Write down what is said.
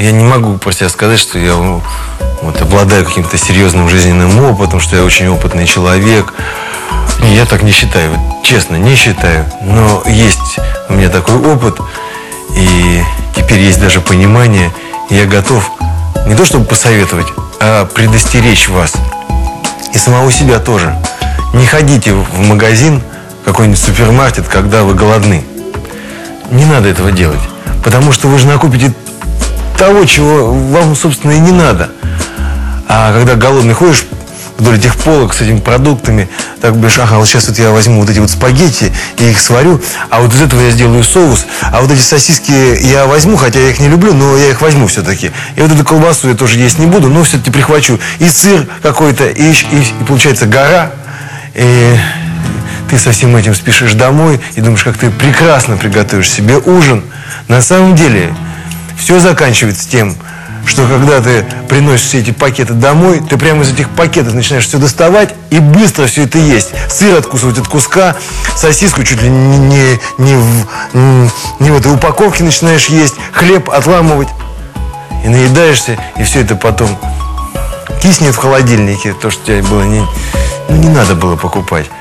я не могу про себя сказать, что я вот, обладаю каким-то серьезным жизненным опытом, что я очень опытный человек. Я так не считаю, вот, честно, не считаю. Но есть у меня такой опыт, и теперь есть даже понимание, и я готов не то чтобы посоветовать, а предостеречь вас. И самого себя тоже. Не ходите в магазин, какой-нибудь супермаркет, когда вы голодны. Не надо этого делать. Потому что вы же накупите того, чего вам, собственно, и не надо. А когда голодный ходишь вдоль этих полок с этими продуктами, так говоришь, ага, вот сейчас вот я возьму вот эти вот спагетти и их сварю, а вот из этого я сделаю соус, а вот эти сосиски я возьму, хотя я их не люблю, но я их возьму все-таки. И вот эту колбасу я тоже есть не буду, но все-таки прихвачу. И сыр какой-то, и, и, и получается гора. И ты со всем этим спешишь домой и думаешь, как ты прекрасно приготовишь себе ужин. На самом деле все заканчивается тем, что когда ты приносишь все эти пакеты домой, ты прямо из этих пакетов начинаешь все доставать и быстро все это есть. Сыр откусывать от куска, сосиску чуть ли не, не, не, в, не в этой упаковке начинаешь есть, хлеб отламывать. И наедаешься, и все это потом киснет в холодильнике, то, что тебе было не, ну, не надо было покупать.